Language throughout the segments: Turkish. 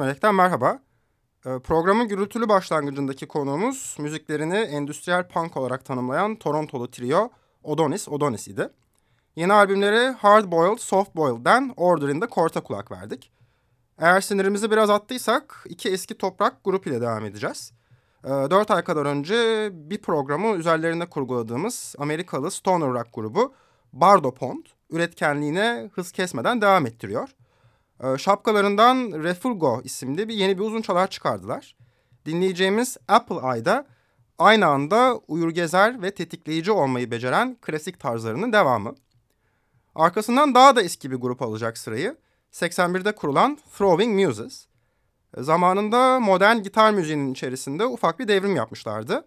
13 Melek'ten merhaba. Ee, programın gürültülü başlangıcındaki konuğumuz müziklerini endüstriyel punk olarak tanımlayan Torontolu trio Odonis Odonis idi. Yeni albümleri Hard Boiled, Soft Boiled'den Order in the Court'a kulak verdik. Eğer sinirimizi biraz attıysak iki eski toprak grup ile devam edeceğiz. Ee, dört ay kadar önce bir programı üzerlerinde kurguladığımız Amerikalı stoner rock grubu Bardo Pond üretkenliğine hız kesmeden devam ettiriyor. Ee, şapkalarından Refulgo isimli bir yeni bir uzun çalar çıkardılar. Dinleyeceğimiz Apple Eye'da aynı anda uyur gezer ve tetikleyici olmayı beceren klasik tarzlarının devamı. Arkasından daha da eski bir grup alacak sırayı. 81'de kurulan Throwing Muses. Ee, zamanında modern gitar müziğinin içerisinde ufak bir devrim yapmışlardı.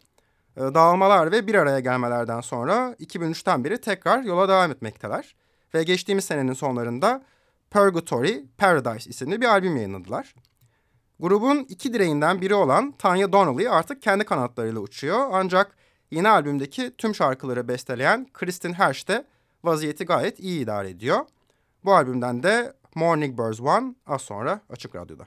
Ee, dağılmalar ve bir araya gelmelerden sonra 2003'ten beri tekrar yola devam etmekteler. Ve geçtiğimiz senenin sonlarında Purgatory Paradise isimli bir albüm yayınladılar. Grubun iki direğinden biri olan Tanya Donnelly artık kendi kanatlarıyla uçuyor. Ancak yeni albümdeki tüm şarkıları besteleyen Kristin Hersh de vaziyeti gayet iyi idare ediyor. Bu albümden de Morning Birds One az sonra Açık Radyo'da.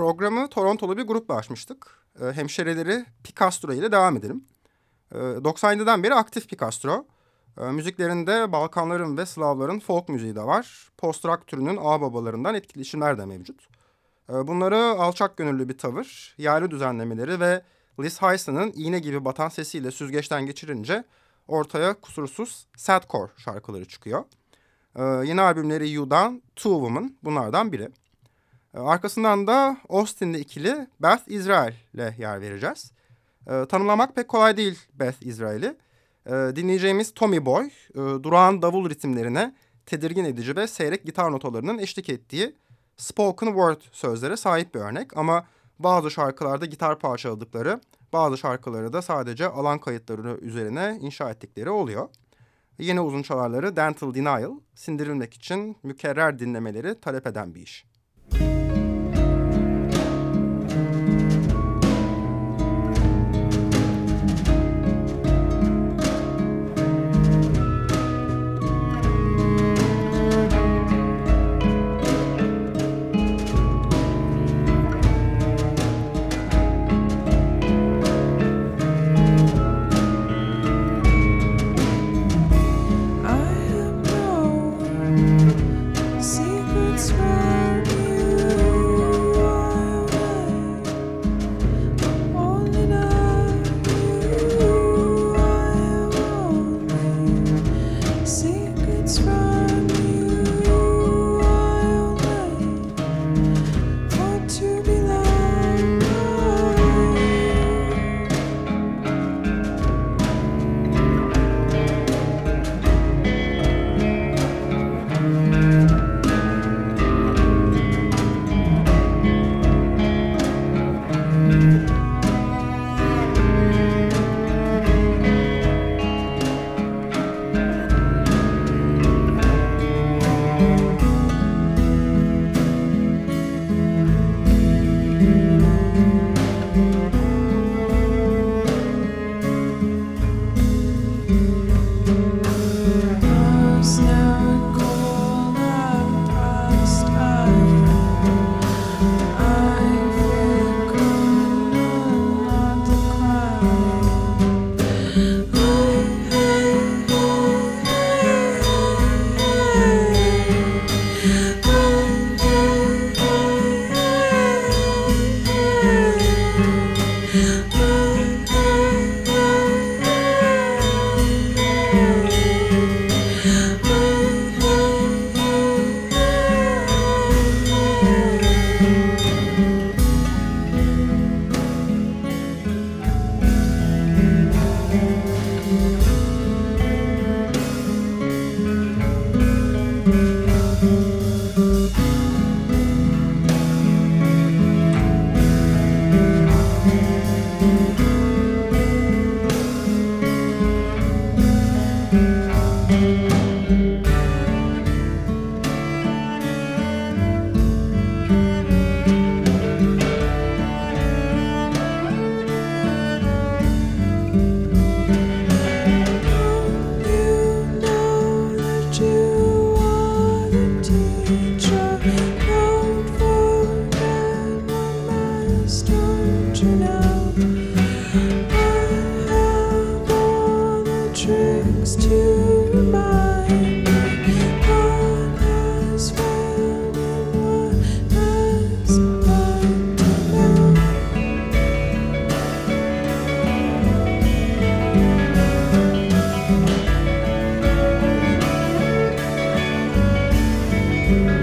Programı Torontolu bir grupla açmıştık. E, hemşereleri Picastro ile devam edelim. E, 97'den beri aktif Picastro. E, müziklerinde Balkanların ve Slavların folk müziği de var. Post-rock türünün ağababalarından etkileşimler de mevcut. E, bunları alçak gönüllü bir tavır, yerli düzenlemeleri ve Liz Hyson'ın iğne gibi batan sesiyle süzgeçten geçirince ortaya kusursuz sadcore şarkıları çıkıyor. Ee, yeni albümleri You'dan Two Woman bunlardan biri. Ee, arkasından da Austin'de ikili Beth Israel ile yer vereceğiz. Ee, tanımlamak pek kolay değil Beth Israel'i. Ee, dinleyeceğimiz Tommy Boy, e, durağan davul ritimlerine tedirgin edici ve seyrek gitar notalarının eşlik ettiği spoken word sözlere sahip bir örnek. Ama bazı şarkılarda gitar parçaladıkları, bazı şarkıları da sadece alan kayıtları üzerine inşa ettikleri oluyor. Yeni uzun çalarları Dental Denial, sindirilmek için mükerrer dinlemeleri talep eden bir iş. you.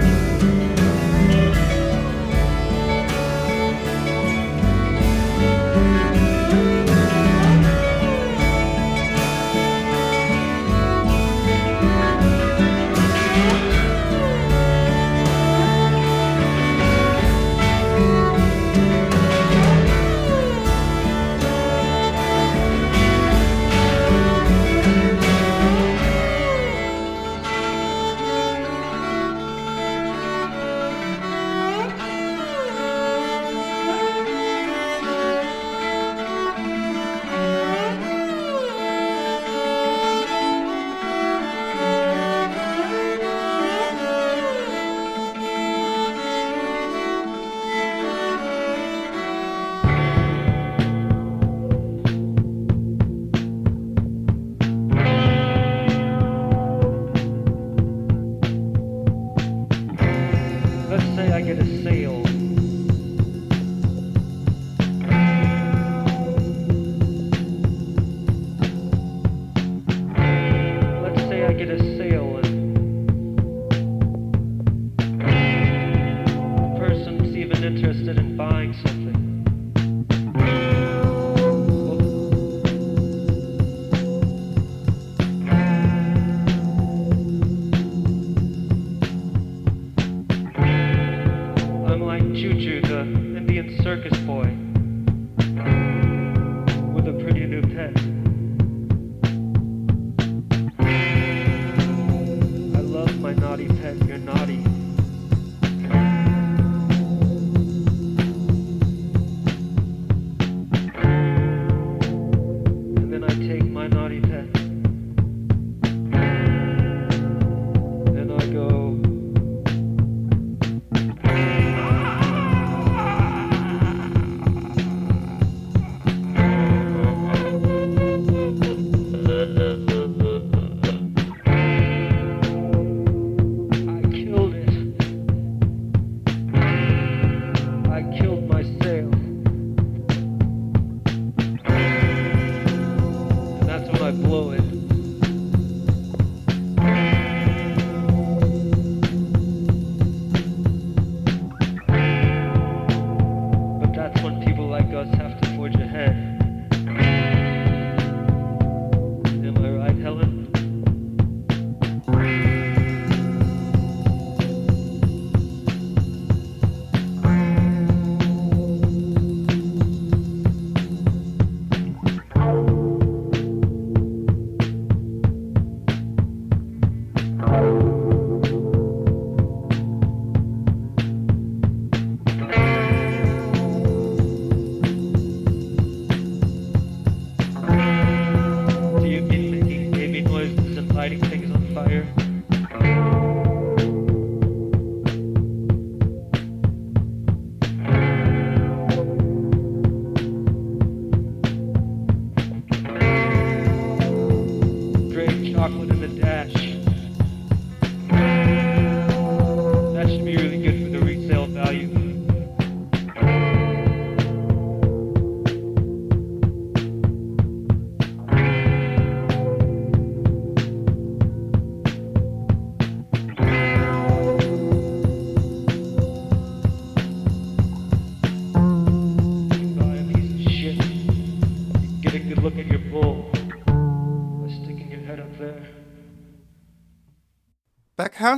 my naughty pet, you're naughty.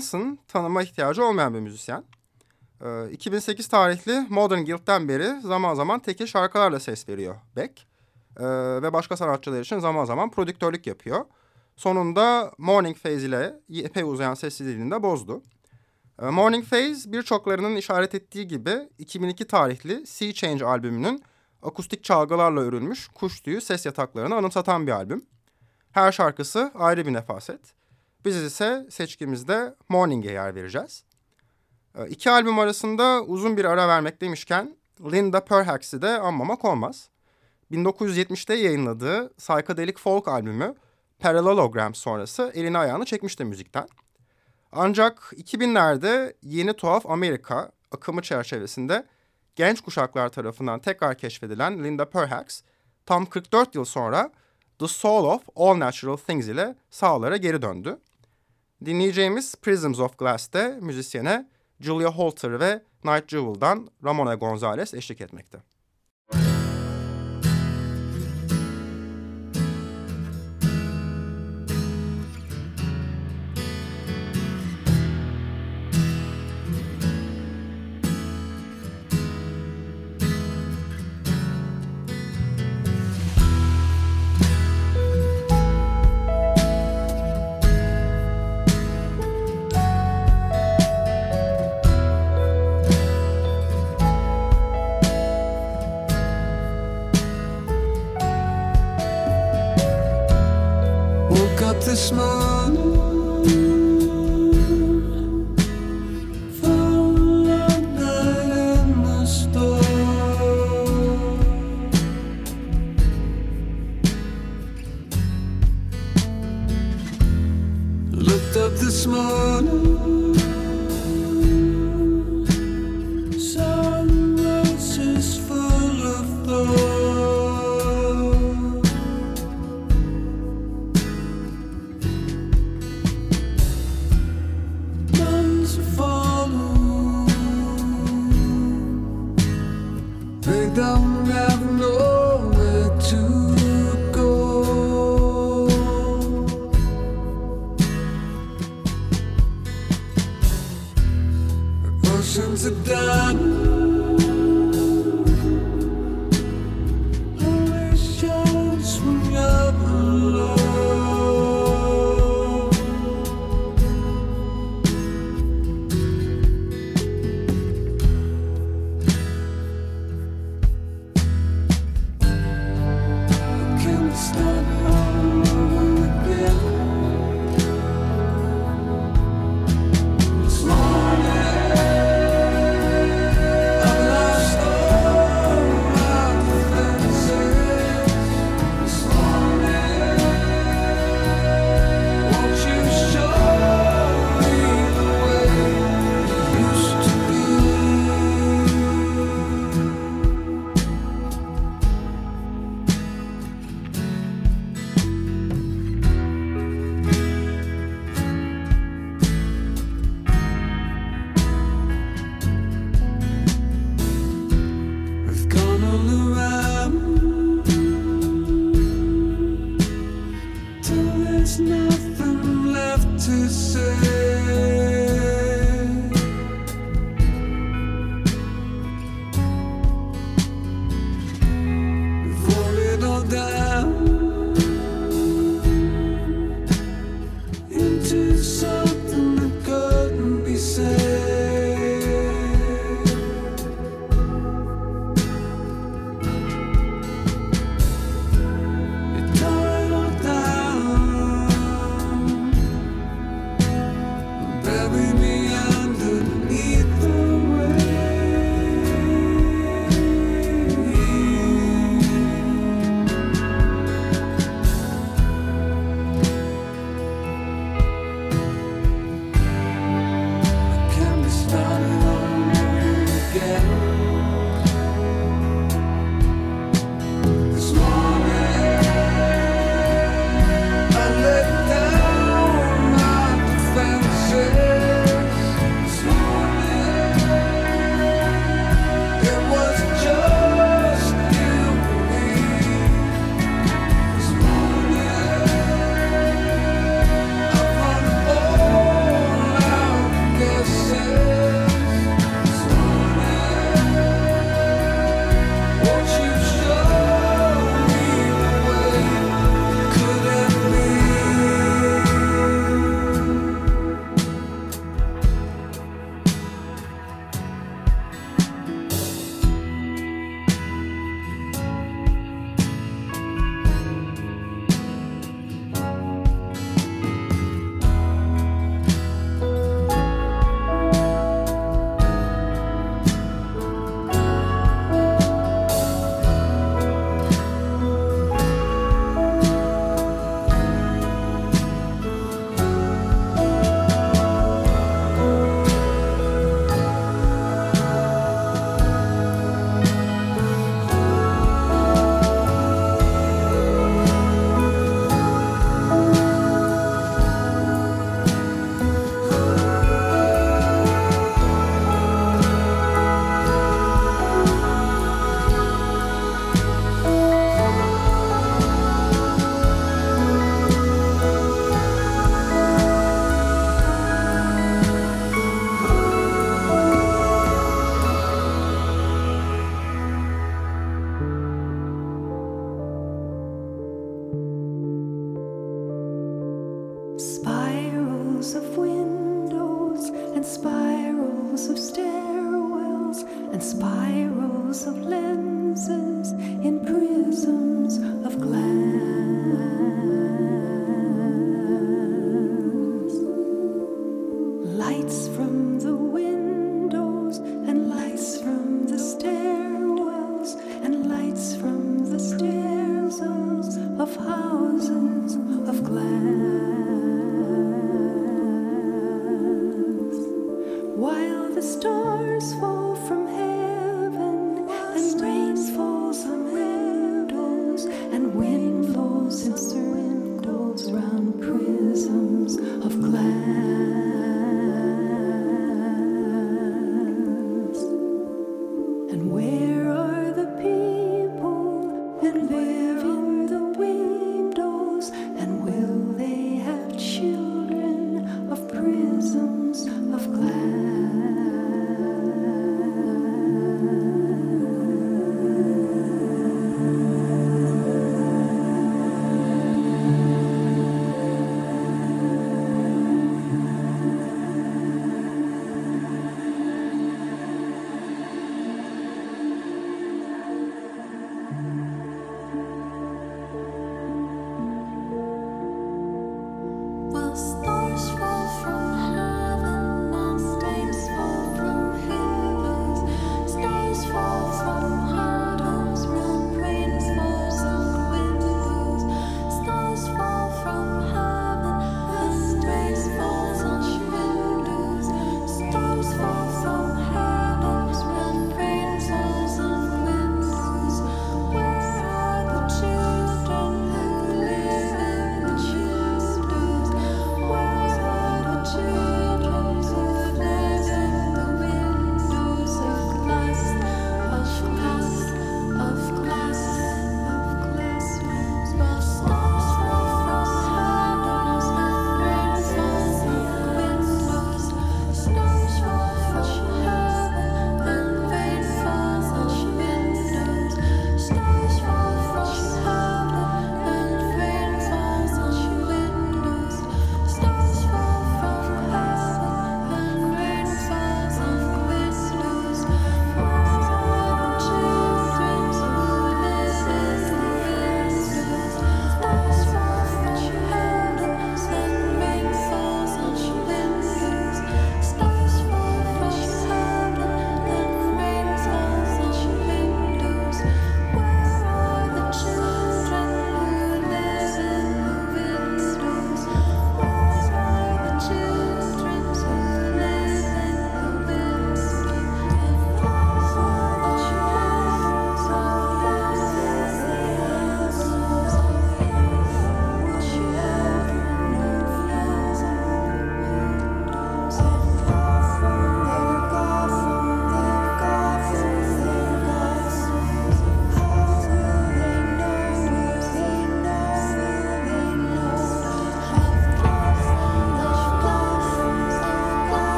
Hansen tanıma ihtiyacı olmayan bir müzisyen. 2008 ee, tarihli Modern Guild'den beri zaman zaman tekil şarkılarla ses veriyor Beck. Ee, ve başka sanatçılar için zaman zaman prodüktörlük yapıyor. Sonunda Morning Phase ile epey uzayan sessizliğini de bozdu. Ee, Morning Phase birçoklarının işaret ettiği gibi 2002 tarihli Sea Change albümünün akustik çalgılarla örülmüş kuş tüyü ses yataklarını anımsatan bir albüm. Her şarkısı ayrı bir nefaset. Biz ise seçkimizde Morning'e yer vereceğiz. Ee, iki albüm arasında uzun bir ara vermek demişken Linda Perhacs'i de anmamak olmaz. 1970'te yayınladığı psychedelic folk albümü Parallelogram sonrası elini ayağını çekmişti müzikten. Ancak 2000'lerde yeni tuhaf Amerika akımı çerçevesinde genç kuşaklar tarafından tekrar keşfedilen Linda Perhacs tam 44 yıl sonra The Soul of All Natural Things ile sahalara geri döndü. Dinleyeceğimiz Prisms of Glass'te müzisyene Julia Holter ve Night Jewel'dan Ramona Gonzalez eşlik etmekte. small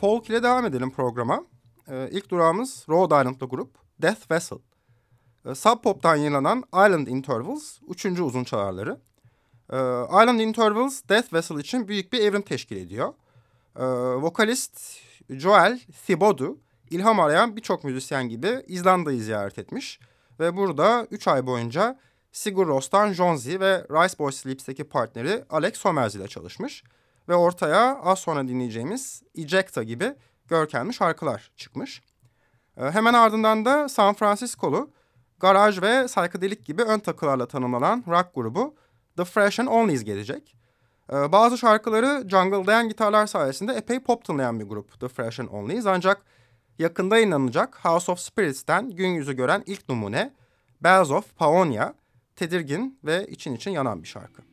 folk ile devam edelim programa. Ee, ilk durağımız Rhode Island'lı grup Death Vessel. Ee, Sub Pop'tan yayınlanan Island Intervals, üçüncü uzun çalarları. Ee, Island Intervals, Death Vessel için büyük bir evrim teşkil ediyor. Ee, vokalist Joel Thibodeau, ilham arayan birçok müzisyen gibi İzlanda'yı ziyaret etmiş. Ve burada 3 ay boyunca Sigur Ros'tan Jonzi ve Rice Boys Sleeps'teki partneri Alex Somers ile çalışmış. Ve ortaya az sonra dinleyeceğimiz Ejecta gibi görkemli şarkılar çıkmış. Ee, hemen ardından da San Francisco'lu garaj ve psychedelic gibi ön takılarla tanımlanan rock grubu The Fresh and Onlys gelecek. Ee, bazı şarkıları jungle'dayan gitarlar sayesinde epey pop tınlayan bir grup The Fresh and Onlys. Ancak yakında yayınlanacak House of Spirits'ten gün yüzü gören ilk numune Bells of Paonia tedirgin ve için için yanan bir şarkı.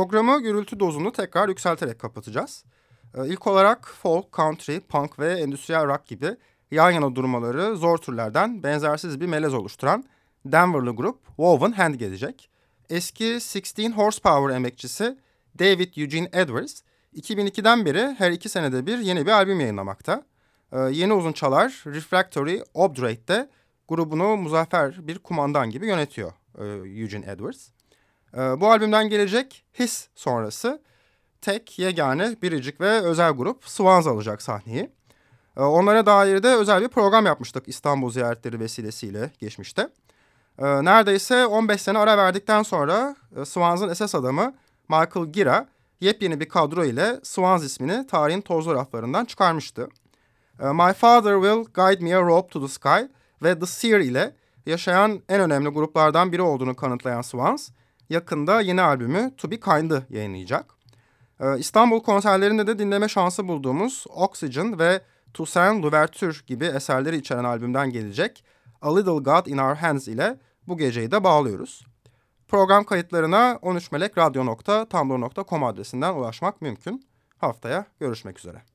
Programı gürültü dozunu tekrar yükselterek kapatacağız. Ee, ilk olarak folk, country, punk ve endüstriyel rock gibi yan yana durmaları zor türlerden benzersiz bir melez oluşturan Denver'lı grup Woven Hand gelecek. Eski 16 Horsepower emekçisi David Eugene Edwards 2002'den beri her iki senede bir yeni bir albüm yayınlamakta. Ee, yeni uzun çalar Refractory Obdurate'de grubunu muzaffer bir kumandan gibi yönetiyor e, Eugene Edwards. E, bu albümden gelecek His sonrası tek, yegane, biricik ve özel grup Swans alacak sahneyi. E, onlara dair de özel bir program yapmıştık İstanbul ziyaretleri vesilesiyle geçmişte. E, neredeyse 15 sene ara verdikten sonra e, Swans'ın esas adamı Michael Gira yepyeni bir kadro ile Swans ismini tarihin tozlu raflarından çıkarmıştı. My Father Will Guide Me a Rope to the Sky ve The Seer ile yaşayan en önemli gruplardan biri olduğunu kanıtlayan Swans, yakında yeni albümü To Be Kind'ı yayınlayacak. Ee, İstanbul konserlerinde de dinleme şansı bulduğumuz Oxygen ve Toussaint Louverture gibi eserleri içeren albümden gelecek A Little God in Our Hands ile bu geceyi de bağlıyoruz. Program kayıtlarına 13melekradyo.tumblr.com adresinden ulaşmak mümkün. Haftaya görüşmek üzere.